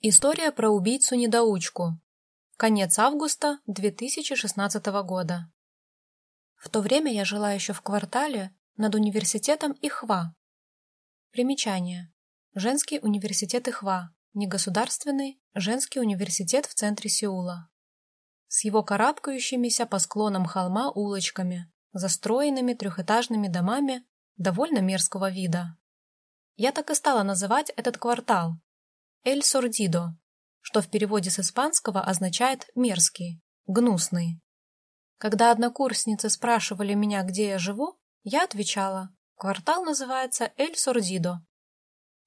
История про убийцу-недоучку. Конец августа 2016 года. В то время я жила еще в квартале над университетом Ихва. Примечание. Женский университет Ихва. Негосударственный женский университет в центре Сеула. С его карабкающимися по склонам холма улочками, застроенными трехэтажными домами довольно мерзкого вида. Я так и стала называть этот квартал, «эль сордидо», что в переводе с испанского означает «мерзкий», «гнусный». Когда однокурсницы спрашивали меня, где я живу, я отвечала, квартал называется «эль сордидо».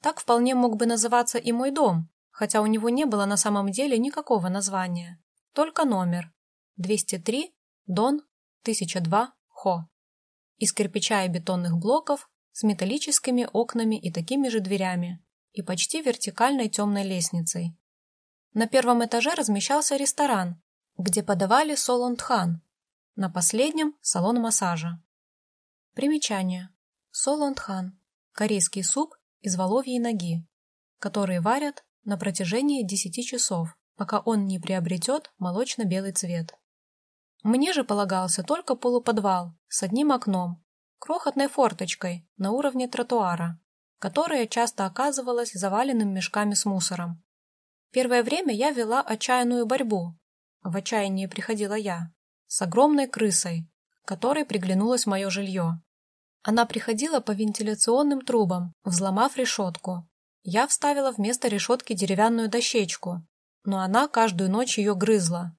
Так вполне мог бы называться и мой дом, хотя у него не было на самом деле никакого названия, только номер 203, Дон, 1002, Хо. Из кирпича и бетонных блоков с металлическими окнами и такими же дверями, и почти вертикальной темной лестницей. На первом этаже размещался ресторан, где подавали солонтхан, на последнем – салон массажа. Примечание. Солонтхан – корейский суп из воловьей ноги, который варят на протяжении 10 часов, пока он не приобретет молочно-белый цвет. Мне же полагался только полуподвал с одним окном, крохотной форточкой на уровне тротуара, которое часто оказывалось заваленным мешками с мусором. Первое время я вела отчаянную борьбу. В отчаянии приходила я. С огромной крысой, которой приглянулось мое жилье. Она приходила по вентиляционным трубам, взломав решетку. Я вставила вместо решетки деревянную дощечку, но она каждую ночь ее грызла.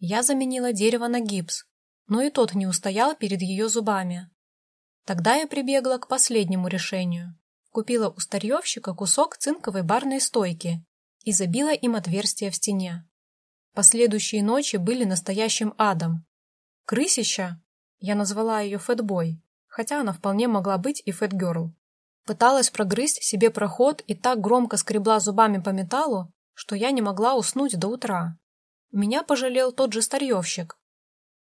Я заменила дерево на гипс, но и тот не устоял перед ее зубами. Тогда я прибегла к последнему решению купила у старьевщика кусок цинковой барной стойки и забила им отверстие в стене. Последующие ночи были настоящим адом. Крысища, я назвала ее Фэтбой, хотя она вполне могла быть и Фэтгерл, пыталась прогрызть себе проход и так громко скребла зубами по металлу, что я не могла уснуть до утра. Меня пожалел тот же старьевщик.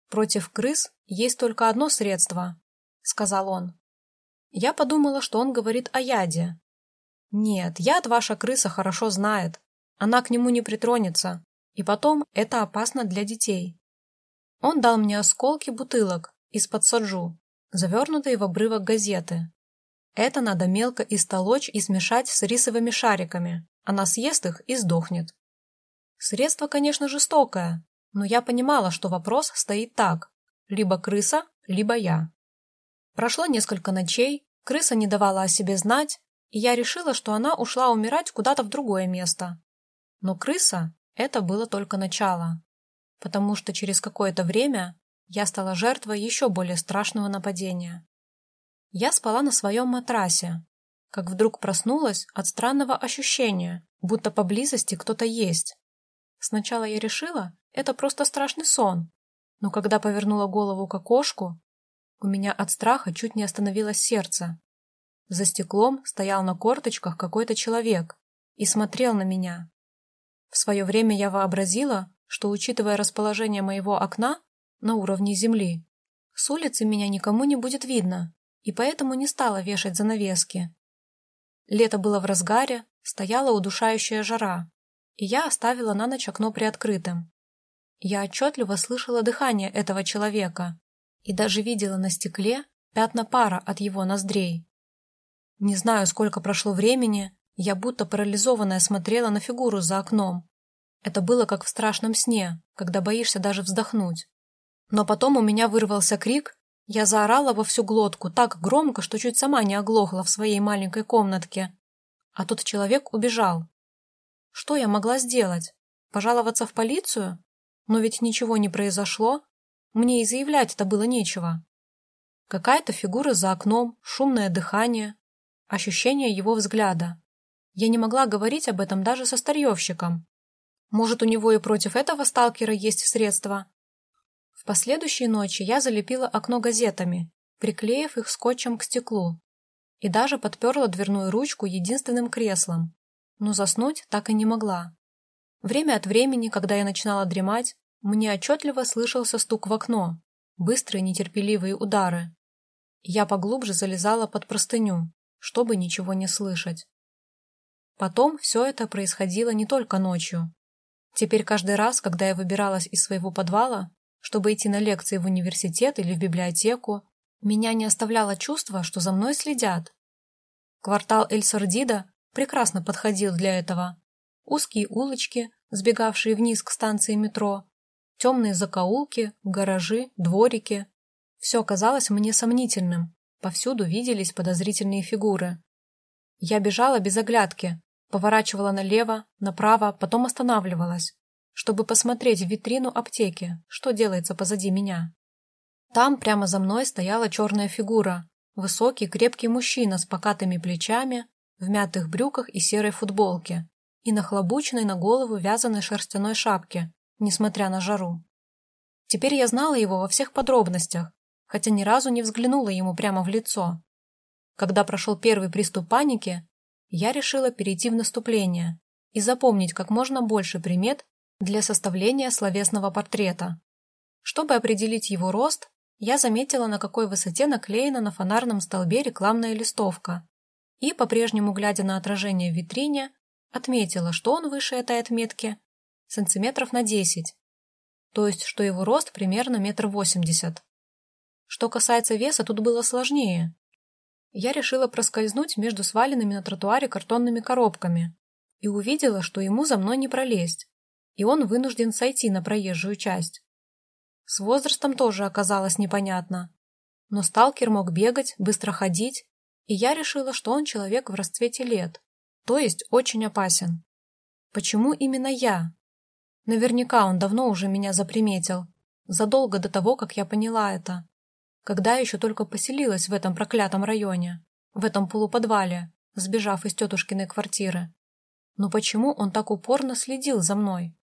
«Против крыс есть только одно средство», — сказал он. Я подумала, что он говорит о яде. Нет, яд ваша крыса хорошо знает. Она к нему не притронется. И потом, это опасно для детей. Он дал мне осколки бутылок из-под саджу, завернутые в обрывок газеты. Это надо мелко истолочь и смешать с рисовыми шариками. Она съест их и сдохнет. Средство, конечно, жестокое, но я понимала, что вопрос стоит так. Либо крыса, либо я. Прошло несколько ночей, крыса не давала о себе знать, и я решила, что она ушла умирать куда-то в другое место. Но крыса — это было только начало, потому что через какое-то время я стала жертвой еще более страшного нападения. Я спала на своем матрасе, как вдруг проснулась от странного ощущения, будто поблизости кто-то есть. Сначала я решила, это просто страшный сон, но когда повернула голову к окошку, у меня от страха чуть не остановилось сердце. За стеклом стоял на корточках какой-то человек и смотрел на меня. В свое время я вообразила, что, учитывая расположение моего окна на уровне земли, с улицы меня никому не будет видно, и поэтому не стала вешать занавески. Лето было в разгаре, стояла удушающая жара, и я оставила на ночь окно приоткрытым. Я отчетливо слышала дыхание этого человека, и даже видела на стекле пятна пара от его ноздрей. Не знаю, сколько прошло времени, я будто парализованная смотрела на фигуру за окном. Это было как в страшном сне, когда боишься даже вздохнуть. Но потом у меня вырвался крик, я заорала во всю глотку так громко, что чуть сама не оглохла в своей маленькой комнатке. А тот человек убежал. Что я могла сделать? Пожаловаться в полицию? Но ведь ничего не произошло, мне и заявлять-то было нечего. Какая-то фигура за окном, шумное дыхание, ощущение его взгляда. Я не могла говорить об этом даже со старьевщиком. Может, у него и против этого сталкера есть средства? В последующие ночи я залепила окно газетами, приклеив их скотчем к стеклу, и даже подперла дверную ручку единственным креслом, но заснуть так и не могла. Время от времени, когда я начинала дремать, мне отчетливо слышался стук в окно, быстрые нетерпеливые удары. Я поглубже залезала под простыню, чтобы ничего не слышать. Потом все это происходило не только ночью. Теперь каждый раз, когда я выбиралась из своего подвала, чтобы идти на лекции в университет или в библиотеку, меня не оставляло чувство, что за мной следят. Квартал Эль-Сардида прекрасно подходил для этого. Узкие улочки, сбегавшие вниз к станции метро, темные закоулки, гаражи, дворики. Все казалось мне сомнительным, повсюду виделись подозрительные фигуры. Я бежала без оглядки, поворачивала налево, направо, потом останавливалась, чтобы посмотреть в витрину аптеки, что делается позади меня. Там прямо за мной стояла черная фигура, высокий крепкий мужчина с покатыми плечами, в мятых брюках и серой футболке и нахлобученной на голову вязаной шерстяной шапке, несмотря на жару. Теперь я знала его во всех подробностях, хотя ни разу не взглянула ему прямо в лицо. Когда прошел первый приступ паники, я решила перейти в наступление и запомнить как можно больше примет для составления словесного портрета. Чтобы определить его рост, я заметила, на какой высоте наклеена на фонарном столбе рекламная листовка, и, по-прежнему глядя на отражение в витрине, отметила, что он выше этой отметки сантиметров на 10, то есть что его рост примерно метр восемьдесят. Что касается веса, тут было сложнее. Я решила проскользнуть между сваленными на тротуаре картонными коробками и увидела, что ему за мной не пролезть, и он вынужден сойти на проезжую часть. С возрастом тоже оказалось непонятно, но сталкер мог бегать, быстро ходить и я решила, что он человек в расцвете лет, то есть очень опасен. Почему именно я? Наверняка он давно уже меня заприметил, задолго до того, как я поняла это. Когда еще только поселилась в этом проклятом районе, в этом полуподвале, сбежав из тетушкиной квартиры. Но почему он так упорно следил за мной?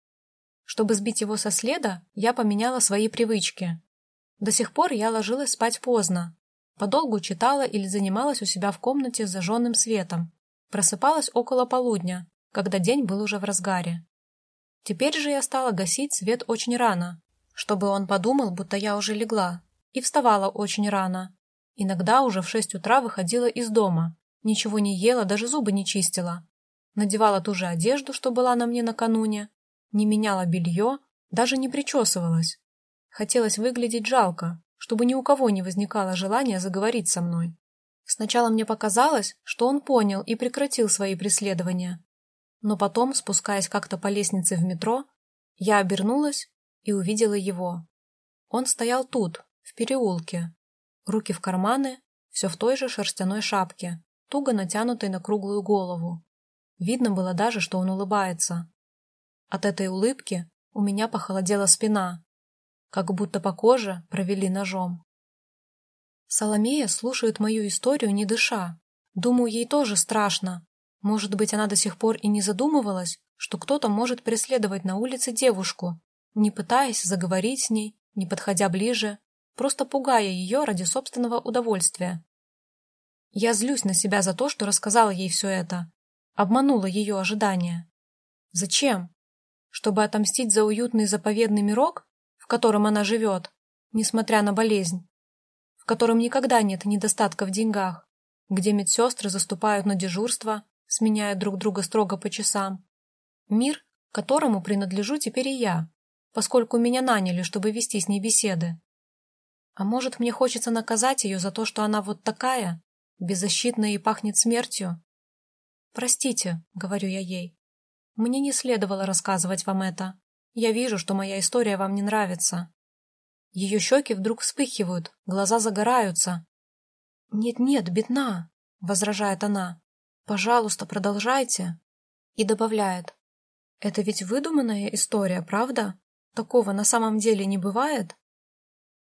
Чтобы сбить его со следа, я поменяла свои привычки. До сих пор я ложилась спать поздно, Подолгу читала или занималась у себя в комнате с зажженным светом. Просыпалась около полудня, когда день был уже в разгаре. Теперь же я стала гасить свет очень рано, чтобы он подумал, будто я уже легла, и вставала очень рано. Иногда уже в шесть утра выходила из дома, ничего не ела, даже зубы не чистила. Надевала ту же одежду, что была на мне накануне, не меняла белье, даже не причесывалась. Хотелось выглядеть жалко, чтобы ни у кого не возникало желания заговорить со мной. Сначала мне показалось, что он понял и прекратил свои преследования. Но потом, спускаясь как-то по лестнице в метро, я обернулась и увидела его. Он стоял тут, в переулке, руки в карманы, все в той же шерстяной шапке, туго натянутой на круглую голову. Видно было даже, что он улыбается. От этой улыбки у меня похолодела спина, как будто по коже провели ножом. Соломея слушает мою историю, не дыша. Думаю, ей тоже страшно. Может быть, она до сих пор и не задумывалась, что кто-то может преследовать на улице девушку, не пытаясь заговорить с ней, не подходя ближе, просто пугая ее ради собственного удовольствия. Я злюсь на себя за то, что рассказала ей все это, обманула ее ожидания. Зачем? Чтобы отомстить за уютный заповедный мирок? котором она живет, несмотря на болезнь, в котором никогда нет недостатка в деньгах, где медсестры заступают на дежурство, сменяя друг друга строго по часам. Мир, которому принадлежу теперь и я, поскольку меня наняли, чтобы вести с ней беседы. А может, мне хочется наказать ее за то, что она вот такая, беззащитная и пахнет смертью? «Простите», — говорю я ей, — «мне не следовало рассказывать вам это. Я вижу, что моя история вам не нравится. Ее щеки вдруг вспыхивают, глаза загораются. «Нет-нет, бедна», — возражает она. «Пожалуйста, продолжайте». И добавляет. «Это ведь выдуманная история, правда? Такого на самом деле не бывает?»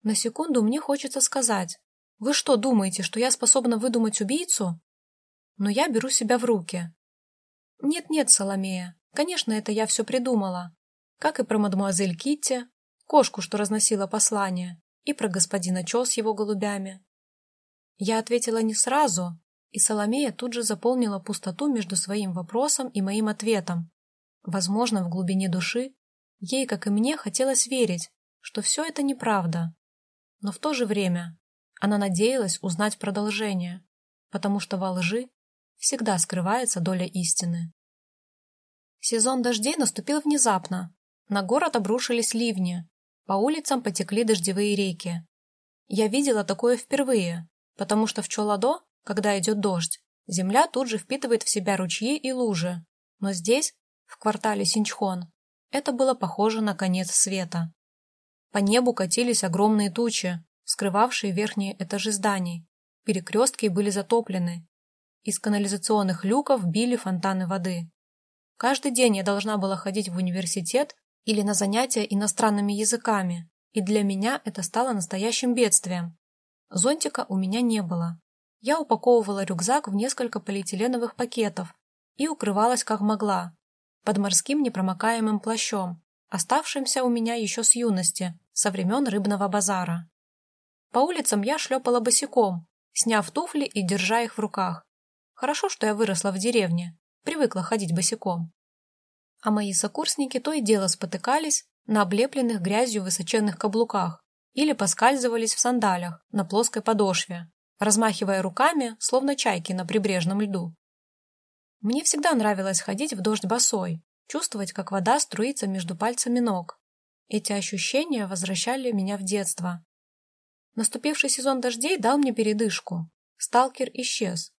На секунду мне хочется сказать. «Вы что, думаете, что я способна выдумать убийцу?» Но я беру себя в руки. «Нет-нет, Соломея, конечно, это я все придумала как и про мадемуазель Китти, кошку, что разносила послание, и про господина Чо с его голубями. Я ответила не сразу, и Соломея тут же заполнила пустоту между своим вопросом и моим ответом. Возможно, в глубине души ей, как и мне, хотелось верить, что все это неправда. Но в то же время она надеялась узнать продолжение, потому что во лжи всегда скрывается доля истины. Сезон дождей наступил внезапно. На город обрушились ливни. По улицам потекли дождевые реки. Я видела такое впервые, потому что в Чоладо, когда идет дождь, земля тут же впитывает в себя ручьи и лужи. Но здесь, в квартале Синчхон, это было похоже на конец света. По небу катились огромные тучи, скрывавшие верхние этажи зданий. Перекрестки были затоплены. Из канализационных люков били фонтаны воды. Каждый день я должна была ходить в университет или на занятия иностранными языками, и для меня это стало настоящим бедствием. Зонтика у меня не было. Я упаковывала рюкзак в несколько полиэтиленовых пакетов и укрывалась как могла, под морским непромокаемым плащом, оставшимся у меня еще с юности, со времен рыбного базара. По улицам я шлепала босиком, сняв туфли и держа их в руках. Хорошо, что я выросла в деревне, привыкла ходить босиком. А мои сокурсники то и дело спотыкались на облепленных грязью высоченных каблуках или поскальзывались в сандалях на плоской подошве, размахивая руками, словно чайки на прибрежном льду. Мне всегда нравилось ходить в дождь босой, чувствовать, как вода струится между пальцами ног. Эти ощущения возвращали меня в детство. Наступивший сезон дождей дал мне передышку. Сталкер исчез.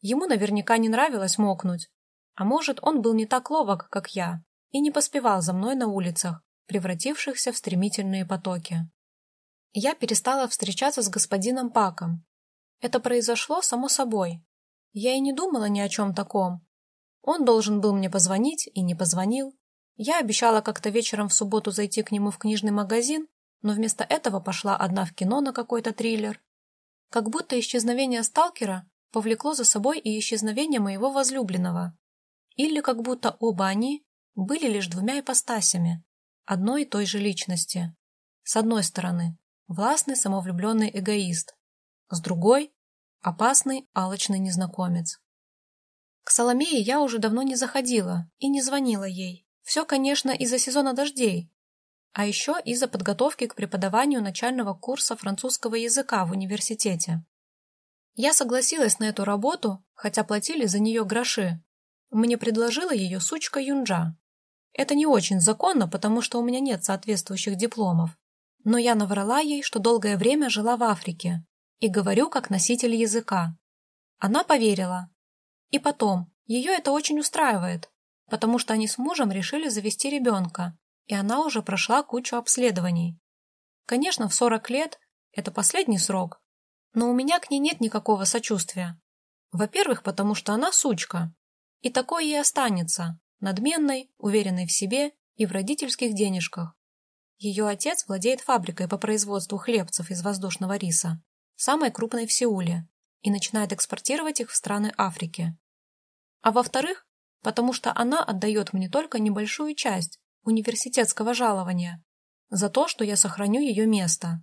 Ему наверняка не нравилось мокнуть. А может, он был не так ловок, как я, и не поспевал за мной на улицах, превратившихся в стремительные потоки. Я перестала встречаться с господином Паком. Это произошло само собой, я и не думала ни о чем таком. Он должен был мне позвонить и не позвонил. Я обещала как-то вечером в субботу зайти к нему в книжный магазин, но вместо этого пошла одна в кино на какой-то триллер. Как будто исчезновение сталкера повлекло за собой и исчезновение моего возлюбленного. Или как будто оба они были лишь двумя ипостасями одной и той же личности. С одной стороны, властный самовлюбленный эгоист. С другой Опасный, алочный незнакомец. К Соломее я уже давно не заходила и не звонила ей. Все, конечно, из-за сезона дождей, а еще из-за подготовки к преподаванию начального курса французского языка в университете. Я согласилась на эту работу, хотя платили за нее гроши. Мне предложила ее сучка Юнджа. Это не очень законно, потому что у меня нет соответствующих дипломов. Но я наврала ей, что долгое время жила в Африке и говорю как носитель языка. Она поверила. И потом, ее это очень устраивает, потому что они с мужем решили завести ребенка, и она уже прошла кучу обследований. Конечно, в 40 лет это последний срок, но у меня к ней нет никакого сочувствия. Во-первых, потому что она сучка, и такой и останется, надменной, уверенной в себе и в родительских денежках. Ее отец владеет фабрикой по производству хлебцев из воздушного риса самой крупной в Сеуле, и начинает экспортировать их в страны Африки. А во-вторых, потому что она отдает мне только небольшую часть университетского жалования за то, что я сохраню ее место.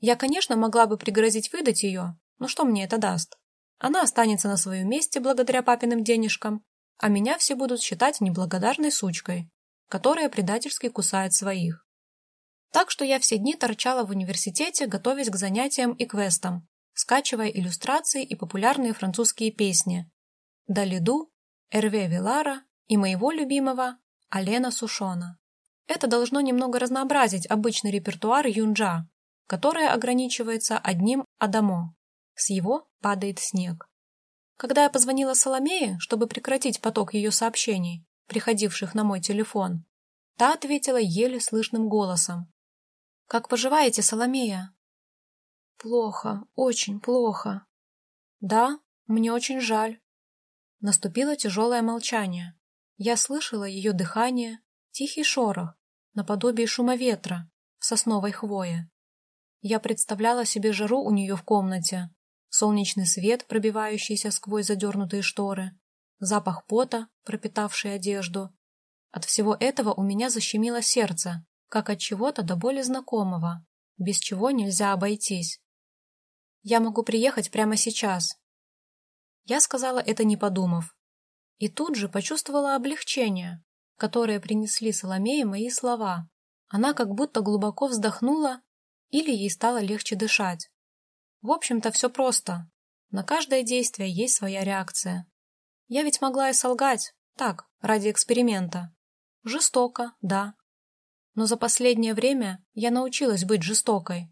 Я, конечно, могла бы пригрозить выдать ее, но что мне это даст? Она останется на своем месте благодаря папиным денежкам, а меня все будут считать неблагодарной сучкой, которая предательски кусает своих. Так что я все дни торчала в университете, готовясь к занятиям и квестам, скачивая иллюстрации и популярные французские песни. Далиду, Эрве Вилара и моего любимого Алена Сушона. Это должно немного разнообразить обычный репертуар Юнджа, который ограничивается одним «Адамо». С его падает снег. Когда я позвонила Соломее, чтобы прекратить поток ее сообщений, приходивших на мой телефон, та ответила еле слышным голосом. «Как поживаете, Соломея?» «Плохо, очень плохо». «Да, мне очень жаль». Наступило тяжелое молчание. Я слышала ее дыхание, тихий шорох, наподобие шума ветра в сосновой хвое. Я представляла себе жару у нее в комнате, солнечный свет, пробивающийся сквозь задернутые шторы, запах пота, пропитавший одежду. От всего этого у меня защемило сердце, как от чего-то до боли знакомого, без чего нельзя обойтись. Я могу приехать прямо сейчас. Я сказала это не подумав. И тут же почувствовала облегчение, которое принесли Соломее мои слова. Она как будто глубоко вздохнула или ей стало легче дышать. В общем-то, все просто. На каждое действие есть своя реакция. Я ведь могла и солгать, так, ради эксперимента. Жестоко, да. Но за последнее время я научилась быть жестокой.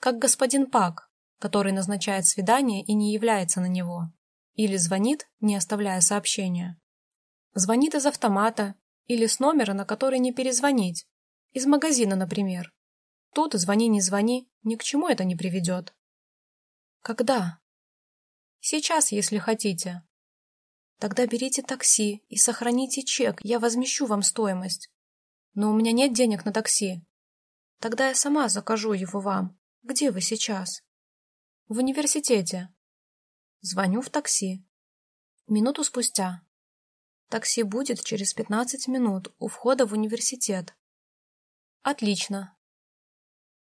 Как господин Пак, который назначает свидание и не является на него. Или звонит, не оставляя сообщения. Звонит из автомата или с номера, на который не перезвонить. Из магазина, например. Тут звони, не звони, ни к чему это не приведет. Когда? Сейчас, если хотите. Тогда берите такси и сохраните чек, я возмещу вам стоимость. Но у меня нет денег на такси. Тогда я сама закажу его вам. Где вы сейчас? В университете. Звоню в такси. Минуту спустя. Такси будет через 15 минут у входа в университет. Отлично.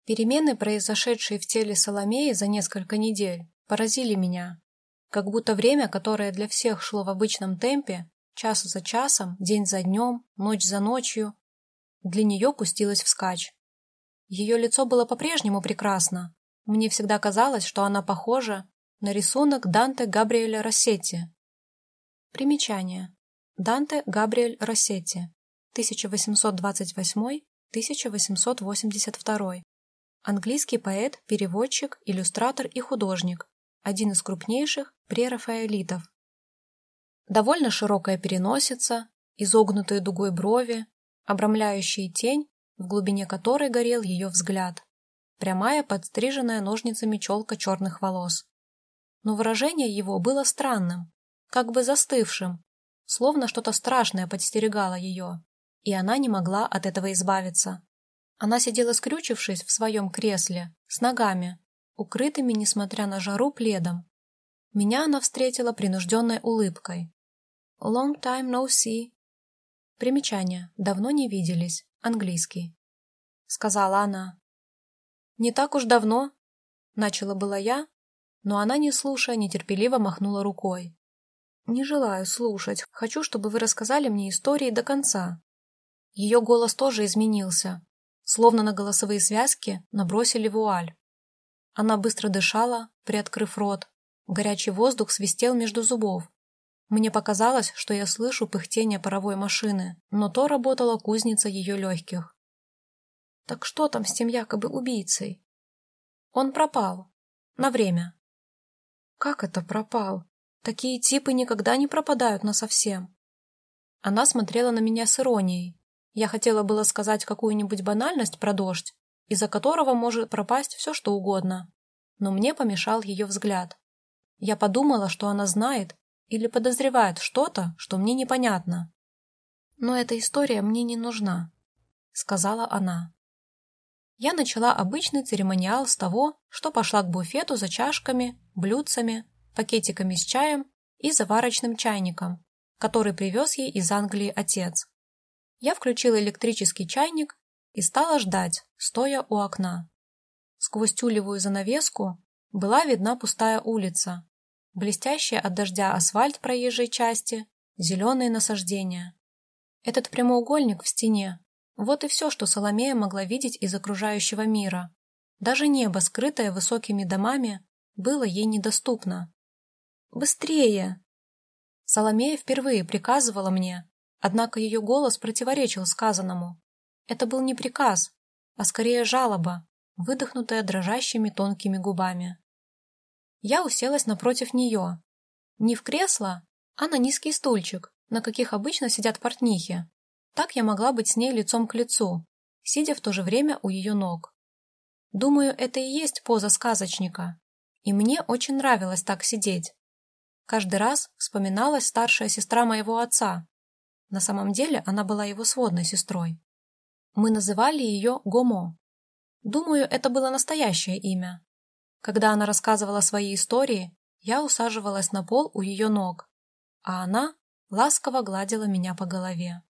Перемены, произошедшие в теле Соломеи за несколько недель, поразили меня как будто время, которое для всех шло в обычном темпе, час за часом, день за днем, ночь за ночью, для нее пустилось вскачь. Ее лицо было по-прежнему прекрасно. Мне всегда казалось, что она похожа на рисунок Данте Габриэля Рассетти. Примечание. Данте Габриэль Рассетти, 1828-1882. Английский поэт, переводчик, иллюстратор и художник, один из крупнейших прерафаэлитов. Довольно широкая переносица, изогнутые дугой брови, обрамляющие тень, в глубине которой горел ее взгляд, прямая подстриженная ножницами челка черных волос. Но выражение его было странным, как бы застывшим, словно что-то страшное подстерегало ее, и она не могла от этого избавиться. Она сидела скрючившись в своем кресле, с ногами, укрытыми, несмотря на жару, пледом. Меня она встретила принужденной улыбкой. «Long time no see». Примечание. «Давно не виделись». Английский. Сказала она. «Не так уж давно», — начала была я, но она, не слушая, нетерпеливо махнула рукой. «Не желаю слушать. Хочу, чтобы вы рассказали мне истории до конца». Ее голос тоже изменился, словно на голосовые связки набросили вуаль. Она быстро дышала, приоткрыв рот. Горячий воздух свистел между зубов. Мне показалось, что я слышу пыхтение паровой машины, но то работала кузница ее легких. Так что там с тем якобы убийцей? Он пропал. На время. Как это пропал? Такие типы никогда не пропадают насовсем. Она смотрела на меня с иронией. Я хотела было сказать какую-нибудь банальность про дождь, из-за которого может пропасть все, что угодно. Но мне помешал ее взгляд. Я подумала, что она знает или подозревает что-то, что мне непонятно. «Но эта история мне не нужна», — сказала она. Я начала обычный церемониал с того, что пошла к буфету за чашками, блюдцами, пакетиками с чаем и заварочным чайником, который привез ей из Англии отец. Я включила электрический чайник и стала ждать, стоя у окна. Сквозь тюлевую занавеску была видна пустая улица, блестящая от дождя асфальт проезжей части, зеленые насаждения. Этот прямоугольник в стене – вот и все, что Соломея могла видеть из окружающего мира. Даже небо, скрытое высокими домами, было ей недоступно. «Быстрее!» Соломея впервые приказывала мне, однако ее голос противоречил сказанному. Это был не приказ, а скорее жалоба, выдохнутая дрожащими тонкими губами. Я уселась напротив нее. Не в кресло, а на низкий стульчик, на каких обычно сидят портнихи. Так я могла быть с ней лицом к лицу, сидя в то же время у ее ног. Думаю, это и есть поза сказочника. И мне очень нравилось так сидеть. Каждый раз вспоминалась старшая сестра моего отца. На самом деле она была его сводной сестрой. Мы называли ее Гомо. Думаю, это было настоящее имя. Когда она рассказывала свои истории, я усаживалась на пол у ее ног, а она ласково гладила меня по голове.